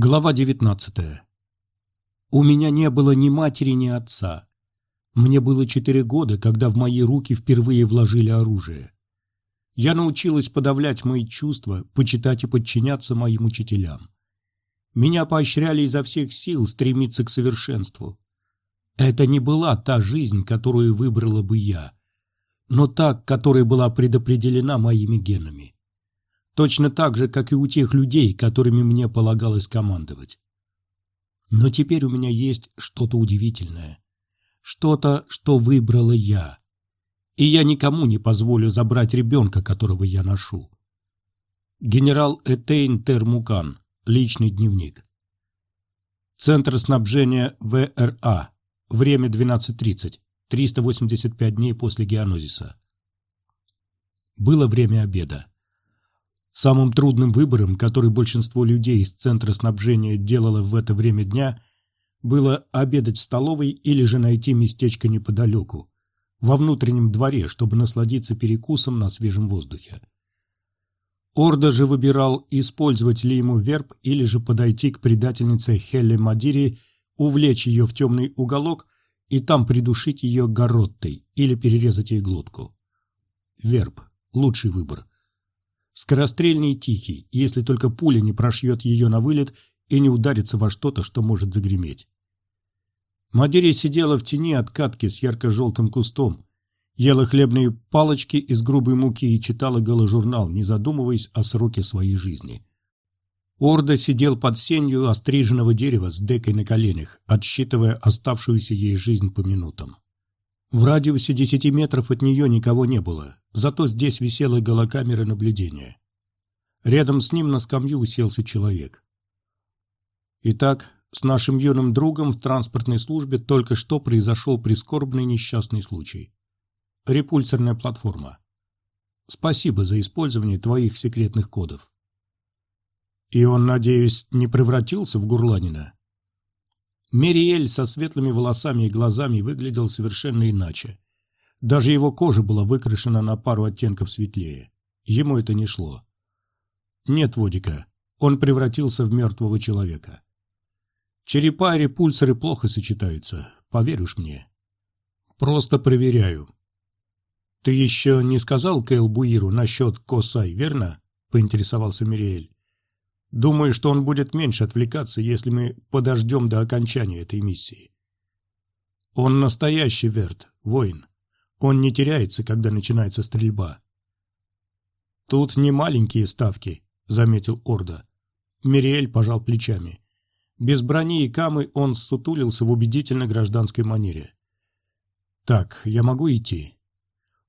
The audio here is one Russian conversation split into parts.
Глава 19. У меня не было ни матери, ни отца. Мне было четыре года, когда в мои руки впервые вложили оружие. Я научилась подавлять мои чувства, почитать и подчиняться моим учителям. Меня поощряли изо всех сил стремиться к совершенству. Это не была та жизнь, которую выбрала бы я, но та, которая была предопределена моими генами. Точно так же, как и у тех людей, которыми мне полагалось командовать. Но теперь у меня есть что-то удивительное. Что-то, что выбрала я. И я никому не позволю забрать ребенка, которого я ношу. Генерал Этейн Термукан. Личный дневник. Центр снабжения ВРА. Время 12.30. 385 дней после геонозиса. Было время обеда. Самым трудным выбором, который большинство людей из центра снабжения делало в это время дня, было обедать в столовой или же найти местечко неподалеку, во внутреннем дворе, чтобы насладиться перекусом на свежем воздухе. Орда же выбирал, использовать ли ему верб или же подойти к предательнице Хелле Мадири, увлечь ее в темный уголок и там придушить ее гороттой или перерезать ей глотку. Верб – лучший выбор. Скорострельный и тихий, если только пуля не прошьет ее на вылет и не ударится во что-то, что может загреметь. Мадерия сидела в тени от катки с ярко-желтым кустом, ела хлебные палочки из грубой муки и читала голожурнал, не задумываясь о сроке своей жизни. Орда сидел под сенью остриженного дерева с декой на коленях, отсчитывая оставшуюся ей жизнь по минутам. В радиусе десяти метров от нее никого не было, зато здесь висела голокамера наблюдения. Рядом с ним на скамью уселся человек. Итак, с нашим юным другом в транспортной службе только что произошел прискорбный несчастный случай. Репульсорная платформа. Спасибо за использование твоих секретных кодов. И он, надеюсь, не превратился в Гурланина? Мериэль со светлыми волосами и глазами выглядел совершенно иначе. Даже его кожа была выкрашена на пару оттенков светлее. Ему это не шло. Нет, Водика, он превратился в мертвого человека. Черепа и репульсоры плохо сочетаются, поверишь мне. Просто проверяю. Ты еще не сказал Кэл Буиру насчет Косай, верно? Поинтересовался Мириэль. Думаю, что он будет меньше отвлекаться, если мы подождем до окончания этой миссии. Он настоящий Верт, воин. Он не теряется, когда начинается стрельба. Тут не маленькие ставки, заметил Орда. Мириэль пожал плечами. Без брони и камы он сутулился в убедительно гражданской манере. «Так, я могу идти?»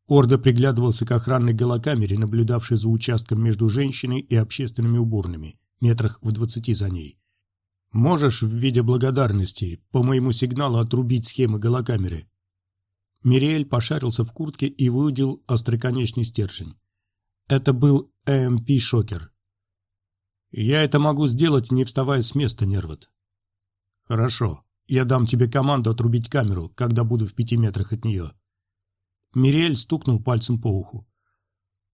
Орда приглядывался к охранной голокамере, наблюдавшей за участком между женщиной и общественными уборными метрах в двадцати за ней. Можешь в виде благодарности по моему сигналу отрубить схемы голокамеры?» Мириэль пошарился в куртке и выудил остроконечный стержень. Это был ЭМП-шокер. «Я это могу сделать, не вставая с места, Нервот». «Хорошо. Я дам тебе команду отрубить камеру, когда буду в пяти метрах от нее». Мириэль стукнул пальцем по уху.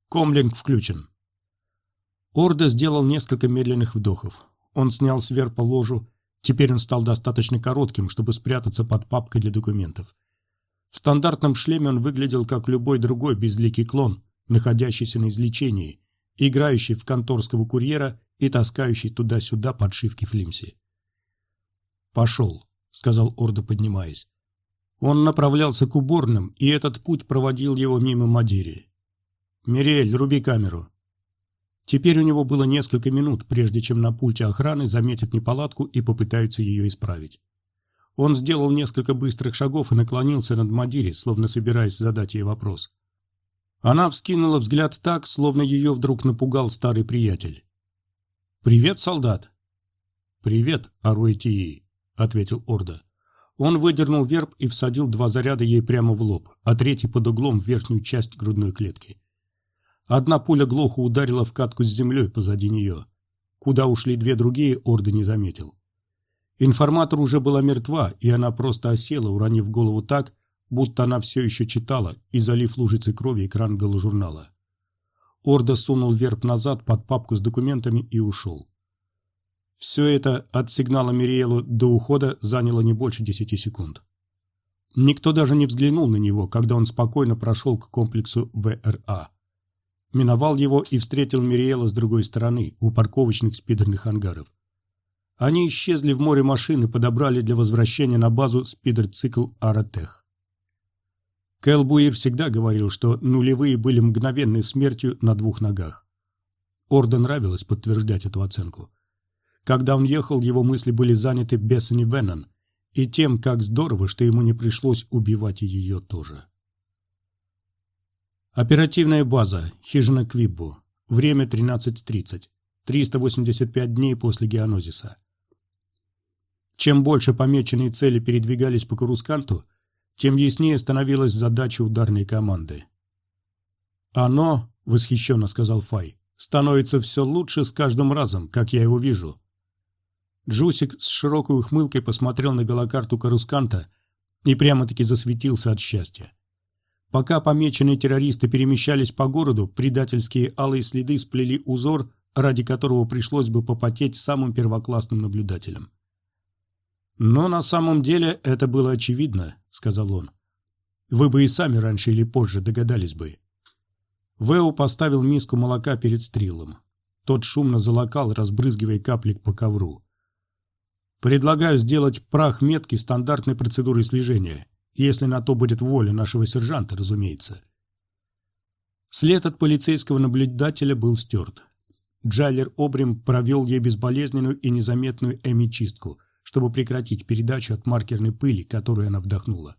«Комлинг включен. Орда сделал несколько медленных вдохов. Он снял с верпа ложу. Теперь он стал достаточно коротким, чтобы спрятаться под папкой для документов. В стандартном шлеме он выглядел как любой другой безликий клон, находящийся на излечении, играющий в конторского курьера и таскающий туда-сюда подшивки Флимси. «Пошел», — сказал Орда, поднимаясь. Он направлялся к уборным, и этот путь проводил его мимо Мадири. «Мириэль, руби камеру», Теперь у него было несколько минут, прежде чем на пульте охраны заметят неполадку и попытаются ее исправить. Он сделал несколько быстрых шагов и наклонился над Мадири, словно собираясь задать ей вопрос. Она вскинула взгляд так, словно ее вдруг напугал старый приятель. «Привет, солдат!» «Привет, Аруэтии», — ответил Орда. Он выдернул верб и всадил два заряда ей прямо в лоб, а третий под углом в верхнюю часть грудной клетки. Одна пуля глухо ударила в катку с землей позади нее. Куда ушли две другие, Орда не заметил. Информатор уже была мертва, и она просто осела, уронив голову так, будто она все еще читала и залив лужицей крови экран голожурнала. Орда сунул верб назад под папку с документами и ушел. Все это от сигнала Мириэлу до ухода заняло не больше десяти секунд. Никто даже не взглянул на него, когда он спокойно прошел к комплексу ВРА. Миновал его и встретил Мириэла с другой стороны, у парковочных спидерных ангаров. Они исчезли в море машин и подобрали для возвращения на базу спидер-цикл Аратех. Кэл Буир всегда говорил, что нулевые были мгновенной смертью на двух ногах. Орда нравилось подтверждать эту оценку. Когда он ехал, его мысли были заняты Бессани Веннон и тем, как здорово, что ему не пришлось убивать ее тоже. Оперативная база. Хижина Квиббу. Время 13.30. 385 дней после геонозиса. Чем больше помеченные цели передвигались по Карусканту, тем яснее становилась задача ударной команды. «Оно», — восхищенно сказал Фай, — «становится все лучше с каждым разом, как я его вижу». Джусик с широкой ухмылкой посмотрел на белокарту Карусканта и прямо-таки засветился от счастья. Пока помеченные террористы перемещались по городу, предательские алые следы сплели узор, ради которого пришлось бы попотеть самым первоклассным наблюдателям. «Но на самом деле это было очевидно», — сказал он. «Вы бы и сами раньше или позже догадались бы». Вэу поставил миску молока перед стрелом. Тот шумно залокал, разбрызгивая капли по ковру. «Предлагаю сделать прах метки стандартной процедурой слежения. Если на то будет воля нашего сержанта, разумеется. След от полицейского наблюдателя был стерт. Джайлер Обрим провел ей безболезненную и незаметную эми-чистку, чтобы прекратить передачу от маркерной пыли, которую она вдохнула.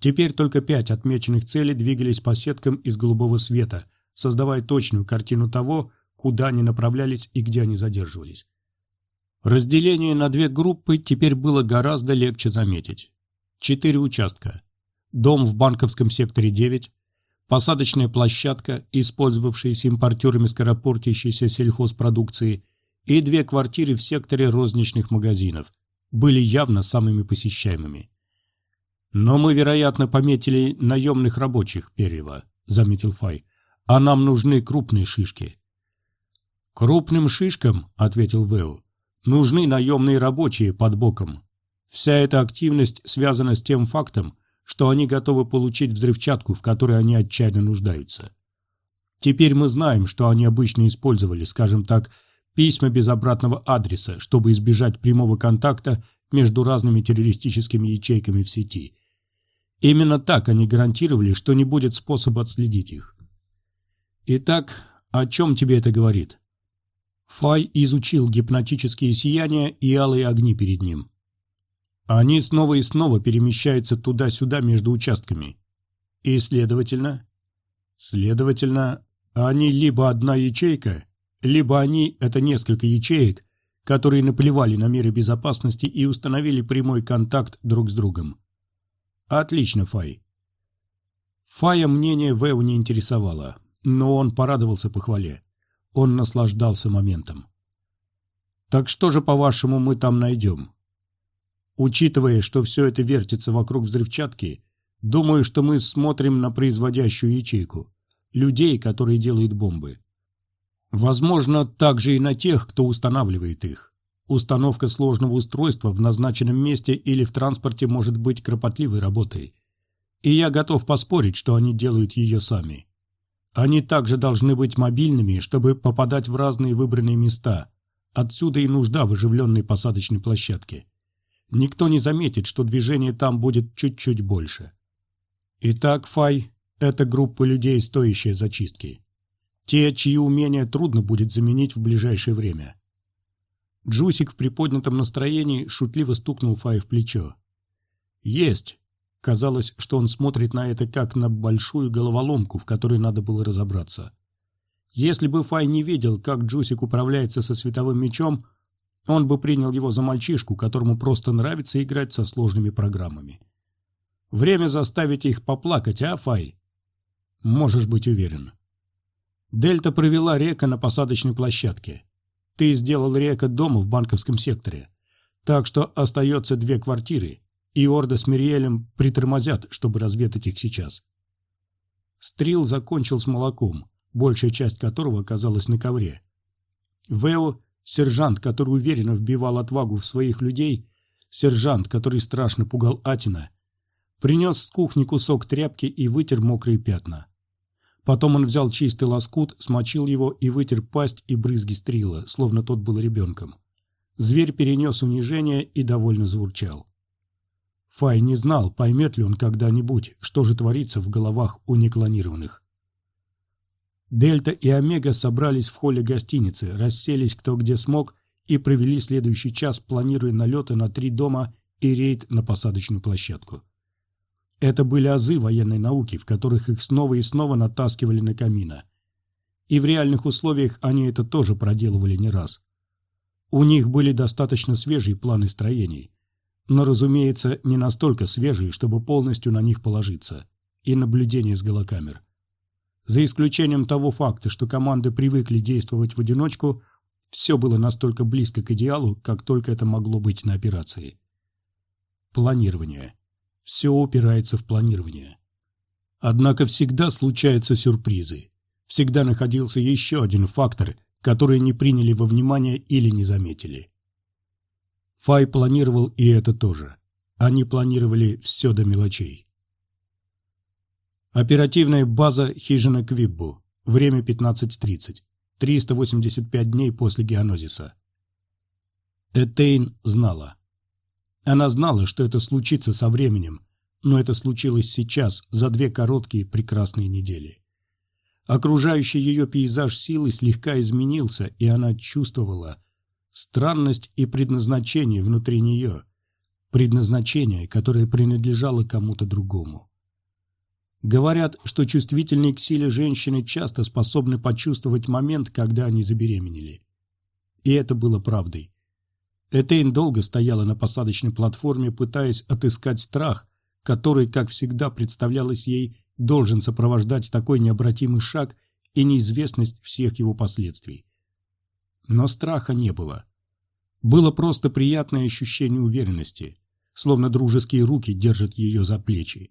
Теперь только пять отмеченных целей двигались по сеткам из голубого света, создавая точную картину того, куда они направлялись и где они задерживались. Разделение на две группы теперь было гораздо легче заметить. Четыре участка. Дом в банковском секторе 9, посадочная площадка, использовавшаяся импортерами скоропортящейся сельхозпродукции, и две квартиры в секторе розничных магазинов были явно самыми посещаемыми. «Но мы, вероятно, пометили наемных рабочих, Перьева», — заметил Фай. «А нам нужны крупные шишки». «Крупным шишкам», — ответил Вэу, — «нужны наемные рабочие под боком, Вся эта активность связана с тем фактом, что они готовы получить взрывчатку, в которой они отчаянно нуждаются. Теперь мы знаем, что они обычно использовали, скажем так, письма без обратного адреса, чтобы избежать прямого контакта между разными террористическими ячейками в сети. Именно так они гарантировали, что не будет способа отследить их. Итак, о чем тебе это говорит? Фай изучил гипнотические сияния и алые огни перед ним. Они снова и снова перемещаются туда-сюда между участками. И, следовательно... Следовательно, они либо одна ячейка, либо они — это несколько ячеек, которые наплевали на меры безопасности и установили прямой контакт друг с другом. Отлично, Фай. Фая мнение Вэу не интересовало, но он порадовался похвале. Он наслаждался моментом. «Так что же, по-вашему, мы там найдем?» Учитывая, что все это вертится вокруг взрывчатки, думаю, что мы смотрим на производящую ячейку. Людей, которые делают бомбы. Возможно, также и на тех, кто устанавливает их. Установка сложного устройства в назначенном месте или в транспорте может быть кропотливой работой. И я готов поспорить, что они делают ее сами. Они также должны быть мобильными, чтобы попадать в разные выбранные места. Отсюда и нужда в оживленной посадочной площадке никто не заметит, что движение там будет чуть-чуть больше. Итак, Фай – это группа людей, стоящая зачистки. Те, чьи умения трудно будет заменить в ближайшее время. Джусик в приподнятом настроении шутливо стукнул Фай в плечо. «Есть!» Казалось, что он смотрит на это как на большую головоломку, в которой надо было разобраться. Если бы Фай не видел, как Джусик управляется со световым мечом, он бы принял его за мальчишку, которому просто нравится играть со сложными программами. Время заставить их поплакать, а, Фай? Можешь быть уверен. Дельта провела река на посадочной площадке. Ты сделал река дома в банковском секторе. Так что остается две квартиры, и Орда с Мириэлем притормозят, чтобы разведать их сейчас. Стрил закончил с молоком, большая часть которого оказалась на ковре. Вэо сержант, который уверенно вбивал отвагу в своих людей, сержант, который страшно пугал Атина, принес с кухни кусок тряпки и вытер мокрые пятна. Потом он взял чистый лоскут, смочил его и вытер пасть и брызги стрила, словно тот был ребенком. Зверь перенес унижение и довольно заурчал. Фай не знал, поймет ли он когда-нибудь, что же творится в головах у неклонированных. Дельта и Омега собрались в холле гостиницы, расселись кто где смог и провели следующий час, планируя налеты на три дома и рейд на посадочную площадку. Это были азы военной науки, в которых их снова и снова натаскивали на камина. И в реальных условиях они это тоже проделывали не раз. У них были достаточно свежие планы строений, но, разумеется, не настолько свежие, чтобы полностью на них положиться, и наблюдение с голокамер. За исключением того факта, что команды привыкли действовать в одиночку, все было настолько близко к идеалу, как только это могло быть на операции. Планирование. Все упирается в планирование. Однако всегда случаются сюрпризы. Всегда находился еще один фактор, который не приняли во внимание или не заметили. Фай планировал и это тоже. Они планировали все до мелочей. Оперативная база «Хижина Квиббу». Время 15.30. 385 дней после геонозиса. Этейн знала. Она знала, что это случится со временем, но это случилось сейчас, за две короткие прекрасные недели. Окружающий ее пейзаж силы слегка изменился, и она чувствовала странность и предназначение внутри нее, предназначение, которое принадлежало кому-то другому. Говорят, что чувствительные к силе женщины часто способны почувствовать момент, когда они забеременели. И это было правдой. Этейн долго стояла на посадочной платформе, пытаясь отыскать страх, который, как всегда представлялось ей, должен сопровождать такой необратимый шаг и неизвестность всех его последствий. Но страха не было. Было просто приятное ощущение уверенности, словно дружеские руки держат ее за плечи.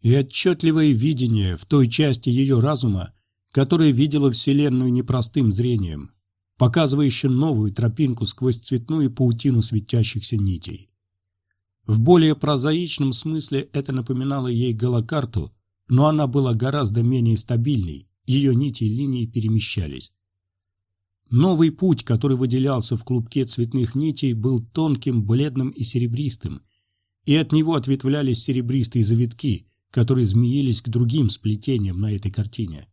И отчетливое видение в той части ее разума, которая видела Вселенную непростым зрением, показывающим новую тропинку сквозь цветную паутину светящихся нитей. В более прозаичном смысле это напоминало ей голокарту, но она была гораздо менее стабильной, ее нити и линии перемещались. Новый путь, который выделялся в клубке цветных нитей, был тонким, бледным и серебристым, и от него ответвлялись серебристые завитки, которые змеились к другим сплетениям на этой картине.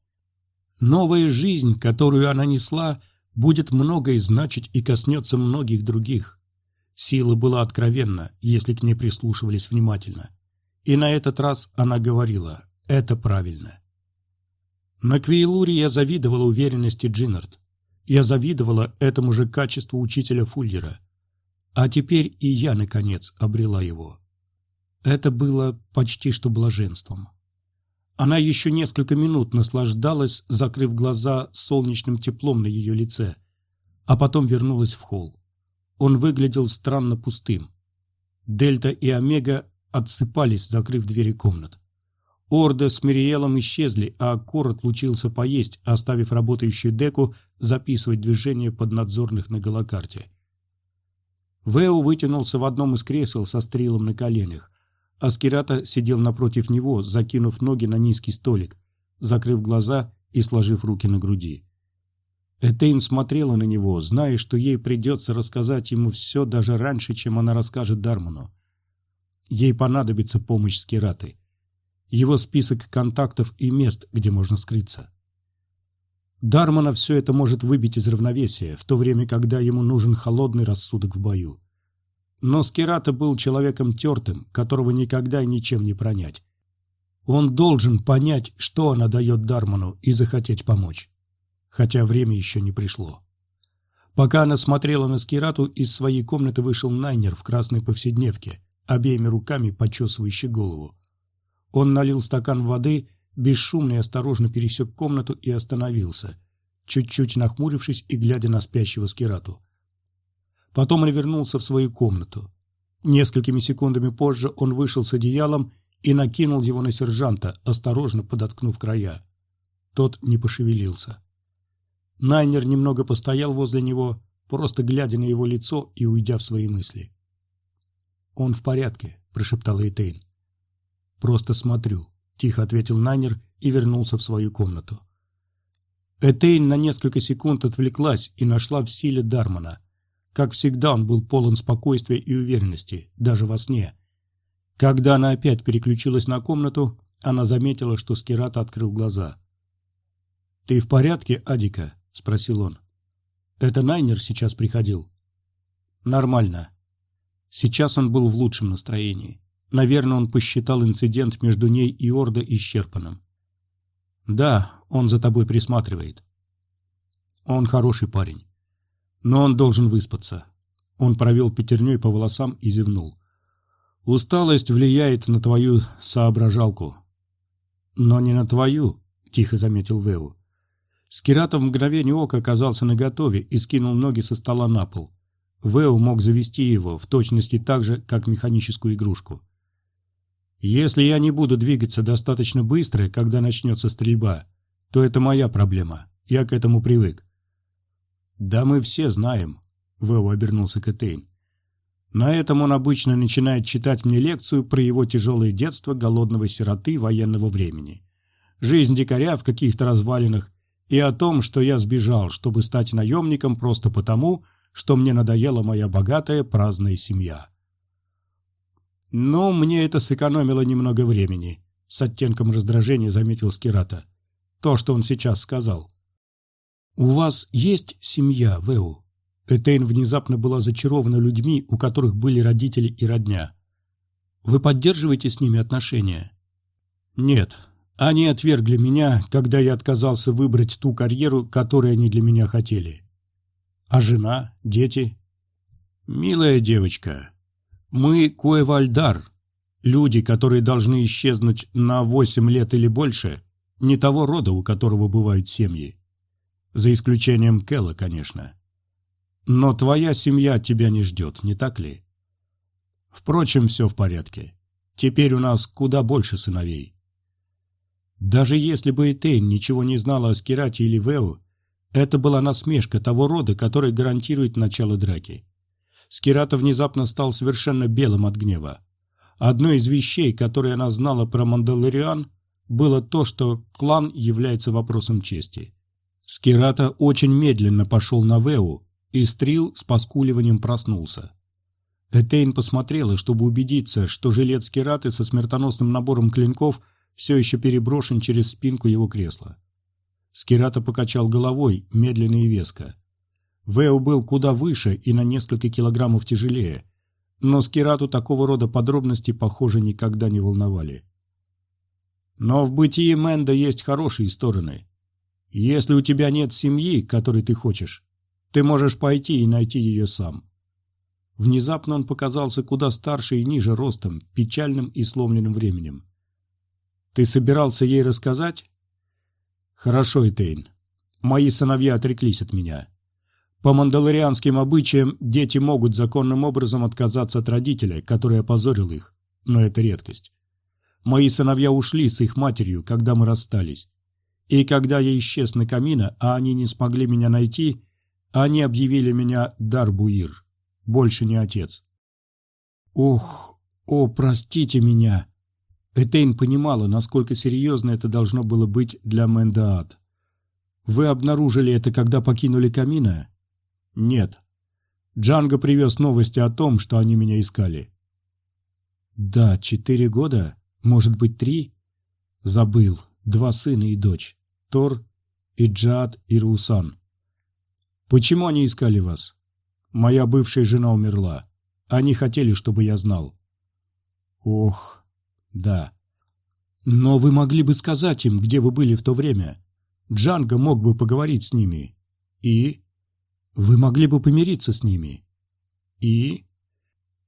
Новая жизнь, которую она несла, будет многое значить и коснется многих других. Сила была откровенна, если к ней прислушивались внимательно. И на этот раз она говорила «это правильно». На Квейлуре я завидовала уверенности Джиннард. Я завидовала этому же качеству учителя Фуллера. А теперь и я, наконец, обрела его. Это было почти что блаженством. Она еще несколько минут наслаждалась, закрыв глаза солнечным теплом на ее лице, а потом вернулась в холл. Он выглядел странно пустым. Дельта и Омега отсыпались, закрыв двери комнат. Орда с Мириелом исчезли, а Кор отлучился поесть, оставив работающую деку записывать движения поднадзорных на голокарте. Вэо вытянулся в одном из кресел со стрелом на коленях. Аскерата сидел напротив него, закинув ноги на низкий столик, закрыв глаза и сложив руки на груди. Этейн смотрела на него, зная, что ей придется рассказать ему все даже раньше, чем она расскажет Дарману. Ей понадобится помощь Скираты. Его список контактов и мест, где можно скрыться. Дармана все это может выбить из равновесия, в то время, когда ему нужен холодный рассудок в бою. Но Скирата был человеком тертым, которого никогда ничем не пронять. Он должен понять, что она дает Дарману, и захотеть помочь. Хотя время еще не пришло. Пока она смотрела на Скирату, из своей комнаты вышел Найнер в красной повседневке, обеими руками почесывающий голову. Он налил стакан воды, бесшумно и осторожно пересек комнату и остановился, чуть-чуть нахмурившись и глядя на спящего Скирату. Потом он вернулся в свою комнату. Несколькими секундами позже он вышел с одеялом и накинул его на сержанта, осторожно подоткнув края. Тот не пошевелился. Найнер немного постоял возле него, просто глядя на его лицо и уйдя в свои мысли. «Он в порядке», — прошептал Эйтейн. «Просто смотрю», — тихо ответил Найнер и вернулся в свою комнату. Этейн на несколько секунд отвлеклась и нашла в силе Дармана. Как всегда, он был полон спокойствия и уверенности, даже во сне. Когда она опять переключилась на комнату, она заметила, что Скират открыл глаза. «Ты в порядке, Адика?» — спросил он. «Это Найнер сейчас приходил?» «Нормально». Сейчас он был в лучшем настроении. Наверное, он посчитал инцидент между ней и Ордо исчерпанным. «Да, он за тобой присматривает». «Он хороший парень. Но он должен выспаться». Он провел пятерней по волосам и зевнул. «Усталость влияет на твою соображалку». «Но не на твою», — тихо заметил Веу. Скиратов в мгновение ока оказался наготове и скинул ноги со стола на пол. Веу мог завести его, в точности так же, как механическую игрушку. Если я не буду двигаться достаточно быстро, когда начнется стрельба, то это моя проблема. Я к этому привык. Да мы все знаем, Вэу обернулся к Этейн. На этом он обычно начинает читать мне лекцию про его тяжелое детство голодного сироты военного времени. Жизнь дикаря в каких-то развалинах и о том, что я сбежал, чтобы стать наемником просто потому, что мне надоела моя богатая праздная семья. «Но мне это сэкономило немного времени», — с оттенком раздражения заметил Скирата. «То, что он сейчас сказал». «У вас есть семья, Вэу?» Этейн внезапно была зачарована людьми, у которых были родители и родня. «Вы поддерживаете с ними отношения?» «Нет. Они отвергли меня, когда я отказался выбрать ту карьеру, которую они для меня хотели. А жена? Дети?» «Милая девочка, мы Куэвальдар, люди, которые должны исчезнуть на восемь лет или больше, не того рода, у которого бывают семьи. За исключением Кэлла, конечно. Но твоя семья тебя не ждет, не так ли? Впрочем, все в порядке. Теперь у нас куда больше сыновей. Даже если бы Этейн ничего не знала о Скирате или Вео, это была насмешка того рода, который гарантирует начало драки. Скирата внезапно стал совершенно белым от гнева. Одной из вещей, которые она знала про Мандалориан, было то, что клан является вопросом чести. Скирата очень медленно пошел на Веу, и Стрил с поскуливанием проснулся. Этейн посмотрела, чтобы убедиться, что жилет Скираты со смертоносным набором клинков все еще переброшен через спинку его кресла. Скирата покачал головой, медленно и веско. Вэу был куда выше и на несколько килограммов тяжелее, но Скирату такого рода подробности, похоже, никогда не волновали. Но в бытии Мэнда есть хорошие стороны. Если у тебя нет семьи, которой ты хочешь, ты можешь пойти и найти ее сам. Внезапно он показался куда старше и ниже ростом, печальным и сломленным временем. Ты собирался ей рассказать? Хорошо, Этейн. Мои сыновья отреклись от меня. По мандалорианским обычаям дети могут законным образом отказаться от родителя, который опозорил их, но это редкость. Мои сыновья ушли с их матерью, когда мы расстались. И когда я исчез на камина, а они не смогли меня найти, они объявили меня Дарбуир, больше не отец. Ох, о, простите меня. Этейн понимала, насколько серьезно это должно было быть для Мэндаат. Вы обнаружили это, когда покинули камина? «Нет. Джанго привез новости о том, что они меня искали». «Да, четыре года? Может быть, три?» «Забыл. Два сына и дочь. Тор, Иджад и Русан». «Почему они искали вас?» «Моя бывшая жена умерла. Они хотели, чтобы я знал». «Ох, да. Но вы могли бы сказать им, где вы были в то время. Джанго мог бы поговорить с ними. И...» Вы могли бы помириться с ними. И...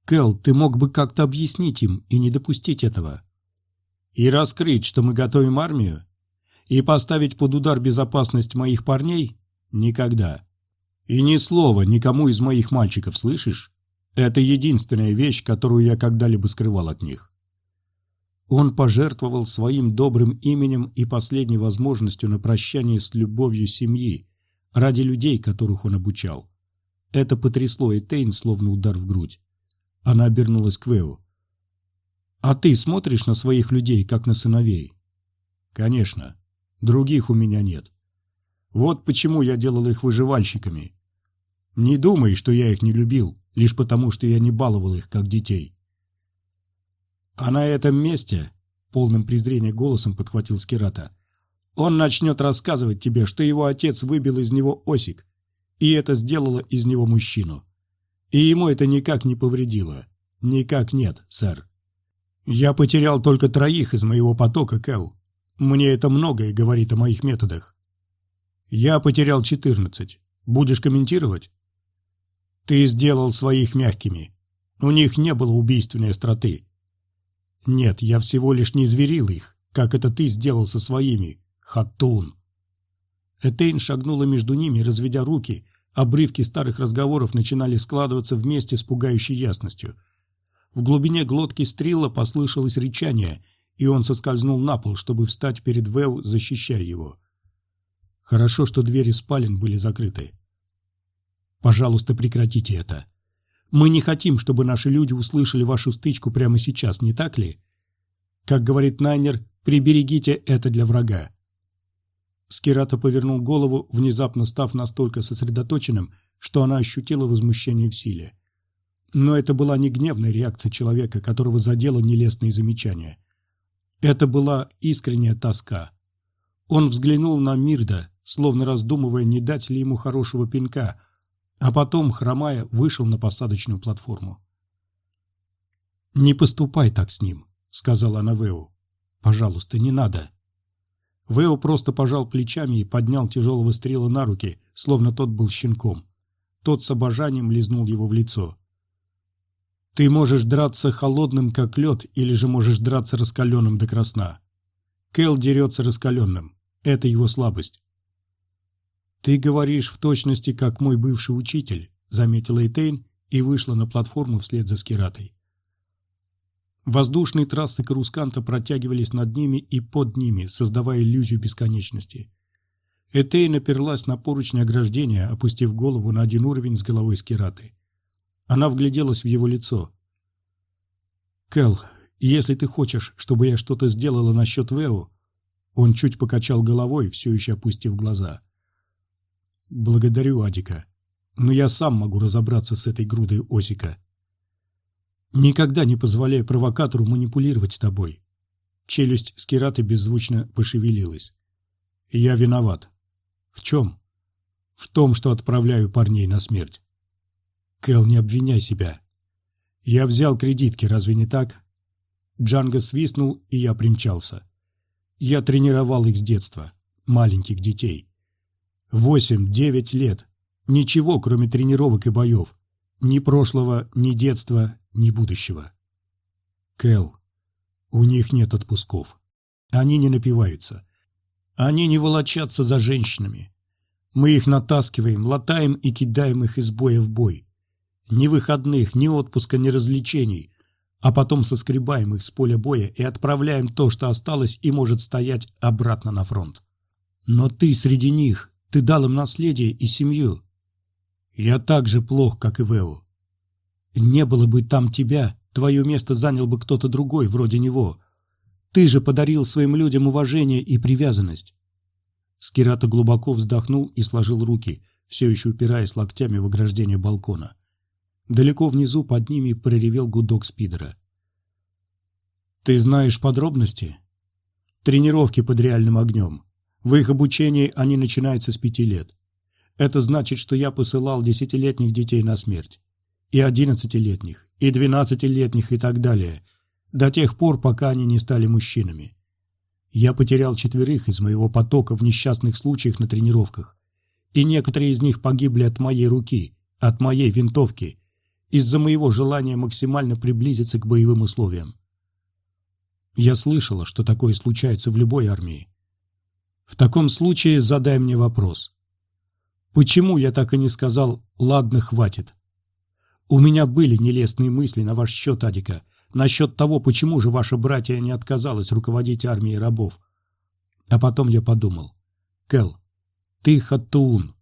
Кэл, ты мог бы как-то объяснить им и не допустить этого. И раскрыть, что мы готовим армию? И поставить под удар безопасность моих парней? Никогда. И ни слова никому из моих мальчиков, слышишь? Это единственная вещь, которую я когда-либо скрывал от них. Он пожертвовал своим добрым именем и последней возможностью на прощание с любовью семьи, ради людей, которых он обучал. Это потрясло Этейн, словно удар в грудь. Она обернулась к Вэу. «А ты смотришь на своих людей, как на сыновей?» «Конечно. Других у меня нет. Вот почему я делал их выживальщиками. Не думай, что я их не любил, лишь потому, что я не баловал их, как детей». «А на этом месте», — полным презрения голосом подхватил Скирата, «он начнет рассказывать тебе, что его отец выбил из него осик, и это сделало из него мужчину. И ему это никак не повредило. Никак нет, сэр. Я потерял только троих из моего потока, Кэл. Мне это многое говорит о моих методах. Я потерял четырнадцать. Будешь комментировать? Ты сделал своих мягкими. У них не было убийственной остроты. Нет, я всего лишь не зверил их, как это ты сделал со своими, Хатун. Этейн шагнула между ними, разведя руки, Обрывки старых разговоров начинали складываться вместе с пугающей ясностью. В глубине глотки Стрила послышалось речание, и он соскользнул на пол, чтобы встать перед Вэу, защищая его. Хорошо, что двери спален были закрыты. «Пожалуйста, прекратите это. Мы не хотим, чтобы наши люди услышали вашу стычку прямо сейчас, не так ли? Как говорит Найнер, приберегите это для врага. Скирата повернул голову, внезапно став настолько сосредоточенным, что она ощутила возмущение в силе. Но это была не гневная реакция человека, которого задело нелестные замечания. Это была искренняя тоска. Он взглянул на Мирда, словно раздумывая, не дать ли ему хорошего пинка, а потом, хромая, вышел на посадочную платформу. «Не поступай так с ним», — сказала она Вэу. «Пожалуйста, не надо». Вэо просто пожал плечами и поднял тяжелого стрела на руки, словно тот был щенком. Тот с обожанием лизнул его в лицо. «Ты можешь драться холодным, как лед, или же можешь драться раскаленным до красна. Кэл дерется раскаленным. Это его слабость». «Ты говоришь в точности, как мой бывший учитель», — заметила Эйтейн и вышла на платформу вслед за Скиратой. Воздушные трассы Карусканта протягивались над ними и под ними, создавая иллюзию бесконечности. Этей наперлась на поручни ограждения, опустив голову на один уровень с головой Скираты. Она вгляделась в его лицо. «Кэл, если ты хочешь, чтобы я что-то сделала насчет Вэу...» Он чуть покачал головой, все еще опустив глаза. «Благодарю, Адика, но я сам могу разобраться с этой грудой Осика». Никогда не позволяй провокатору манипулировать тобой. Челюсть Скираты беззвучно пошевелилась. Я виноват. В чем? В том, что отправляю парней на смерть. Кэл, не обвиняй себя. Я взял кредитки, разве не так? Джанго свистнул, и я примчался. Я тренировал их с детства, маленьких детей. Восемь-девять лет. Ничего, кроме тренировок и боев. Ни прошлого, ни детства, ни будущего. Кэл, у них нет отпусков. Они не напиваются. Они не волочатся за женщинами. Мы их натаскиваем, латаем и кидаем их из боя в бой. Ни выходных, ни отпуска, ни развлечений. А потом соскребаем их с поля боя и отправляем то, что осталось и может стоять обратно на фронт. Но ты среди них, ты дал им наследие и семью. Я так же плох, как и Вео. Не было бы там тебя, твое место занял бы кто-то другой, вроде него. Ты же подарил своим людям уважение и привязанность. Скирата глубоко вздохнул и сложил руки, все еще упираясь локтями в ограждение балкона. Далеко внизу под ними проревел гудок спидера. «Ты знаешь подробности?» «Тренировки под реальным огнем. В их обучении они начинаются с пяти лет. Это значит, что я посылал десятилетних детей на смерть и одиннадцатилетних, и двенадцатилетних и так далее, до тех пор, пока они не стали мужчинами. Я потерял четверых из моего потока в несчастных случаях на тренировках, и некоторые из них погибли от моей руки, от моей винтовки, из-за моего желания максимально приблизиться к боевым условиям. Я слышала, что такое случается в любой армии. В таком случае задай мне вопрос. Почему я так и не сказал «ладно, хватит»? У меня были нелестные мысли на ваш счет, Адика, насчет того, почему же ваша братья не отказалась руководить армией рабов. А потом я подумал. Кэл, ты Хаттуун.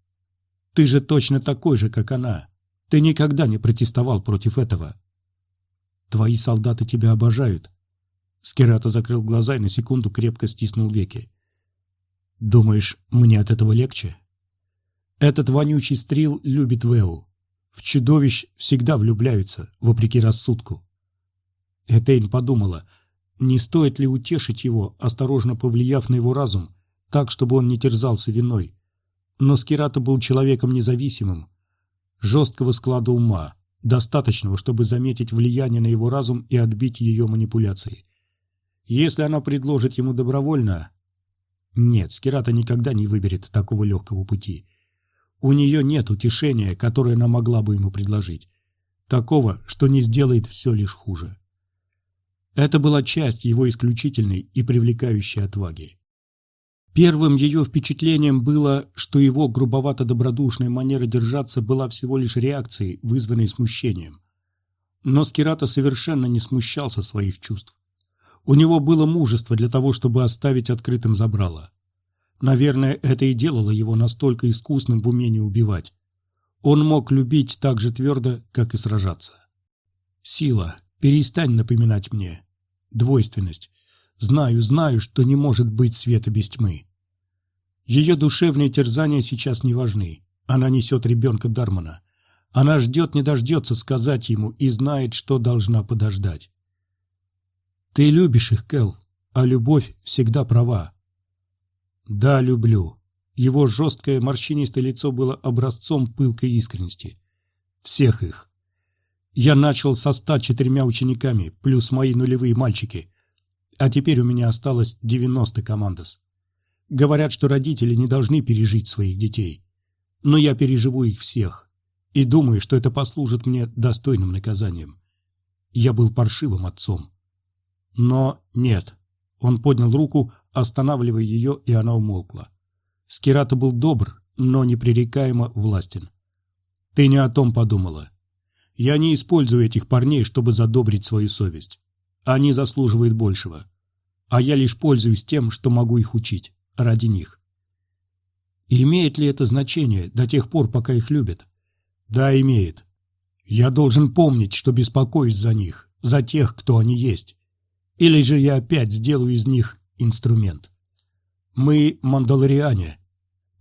Ты же точно такой же, как она. Ты никогда не протестовал против этого. Твои солдаты тебя обожают. Скирата закрыл глаза и на секунду крепко стиснул веки. Думаешь, мне от этого легче? Этот вонючий стрил любит Вэу. В чудовищ всегда влюбляются, вопреки рассудку. Этейн подумала, не стоит ли утешить его, осторожно повлияв на его разум, так, чтобы он не терзался виной. Но Скирата был человеком независимым, жесткого склада ума, достаточного, чтобы заметить влияние на его разум и отбить ее манипуляции. Если она предложит ему добровольно... Нет, Скирата никогда не выберет такого легкого пути. У нее нет утешения, которое она могла бы ему предложить. Такого, что не сделает все лишь хуже. Это была часть его исключительной и привлекающей отваги. Первым ее впечатлением было, что его грубовато-добродушная манера держаться была всего лишь реакцией, вызванной смущением. Но Скирата совершенно не смущался своих чувств. У него было мужество для того, чтобы оставить открытым забрало. Наверное, это и делало его настолько искусным в умении убивать. Он мог любить так же твердо, как и сражаться. «Сила, перестань напоминать мне. Двойственность. Знаю, знаю, что не может быть света без тьмы. Ее душевные терзания сейчас не важны. Она несет ребенка Дармана. Она ждет, не дождется сказать ему и знает, что должна подождать. Ты любишь их, Кэл, а любовь всегда права. Да, люблю. Его жесткое морщинистое лицо было образцом пылкой искренности. Всех их. Я начал со ста четырьмя учениками, плюс мои нулевые мальчики. А теперь у меня осталось девяносто командос. Говорят, что родители не должны пережить своих детей. Но я переживу их всех. И думаю, что это послужит мне достойным наказанием. Я был паршивым отцом. Но нет. Он поднял руку, останавливая ее, и она умолкла. Скирата был добр, но непререкаемо властен. Ты не о том подумала. Я не использую этих парней, чтобы задобрить свою совесть. Они заслуживают большего. А я лишь пользуюсь тем, что могу их учить ради них. имеет ли это значение до тех пор, пока их любят? Да, имеет. Я должен помнить, что беспокоюсь за них, за тех, кто они есть. Или же я опять сделаю из них инструмент. Мы мандалориане.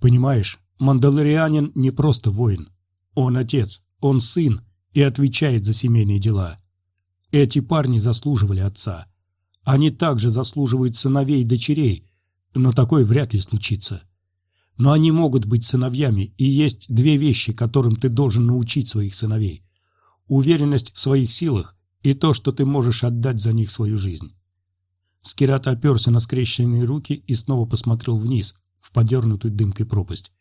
Понимаешь, мандалорианин не просто воин. Он отец, он сын и отвечает за семейные дела. Эти парни заслуживали отца. Они также заслуживают сыновей и дочерей, но такое вряд ли случится. Но они могут быть сыновьями, и есть две вещи, которым ты должен научить своих сыновей. Уверенность в своих силах и то, что ты можешь отдать за них свою жизнь. Скират оперся на скрещенные руки и снова посмотрел вниз, в подернутую дымкой пропасть.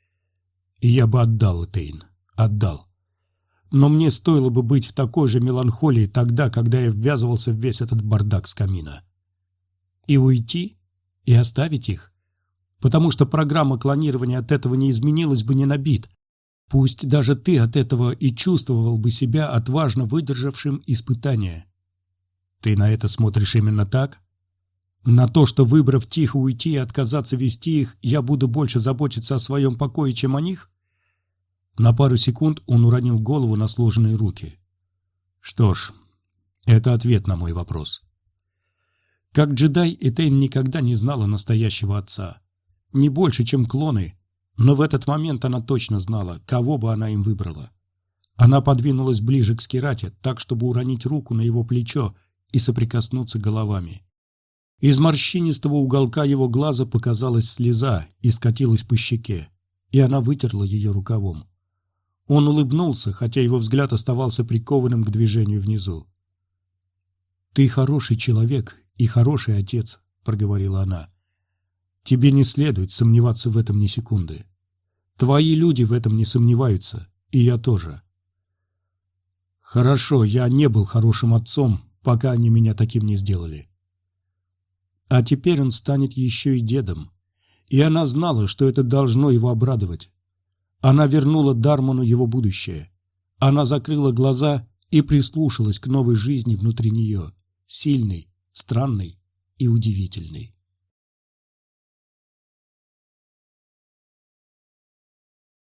И я бы отдал, Тейн, отдал. Но мне стоило бы быть в такой же меланхолии тогда, когда я ввязывался в весь этот бардак с камина. И уйти? и оставить их. Потому что программа клонирования от этого не изменилась бы ни на бит. Пусть даже ты от этого и чувствовал бы себя отважно выдержавшим испытание. Ты на это смотришь именно так? На то, что, выбрав тихо уйти и отказаться вести их, я буду больше заботиться о своем покое, чем о них? На пару секунд он уронил голову на сложенные руки. Что ж, это ответ на мой вопрос. Как джедай, Этейн никогда не знала настоящего отца. Не больше, чем клоны, но в этот момент она точно знала, кого бы она им выбрала. Она подвинулась ближе к Скирате, так, чтобы уронить руку на его плечо и соприкоснуться головами. Из морщинистого уголка его глаза показалась слеза и скатилась по щеке, и она вытерла ее рукавом. Он улыбнулся, хотя его взгляд оставался прикованным к движению внизу. «Ты хороший человек и хороший отец», — проговорила она. «Тебе не следует сомневаться в этом ни секунды. Твои люди в этом не сомневаются, и я тоже». «Хорошо, я не был хорошим отцом, пока они меня таким не сделали». А теперь он станет еще и дедом. И она знала, что это должно его обрадовать. Она вернула Дарману его будущее. Она закрыла глаза и прислушалась к новой жизни внутри нее, сильной, странный и удивительный.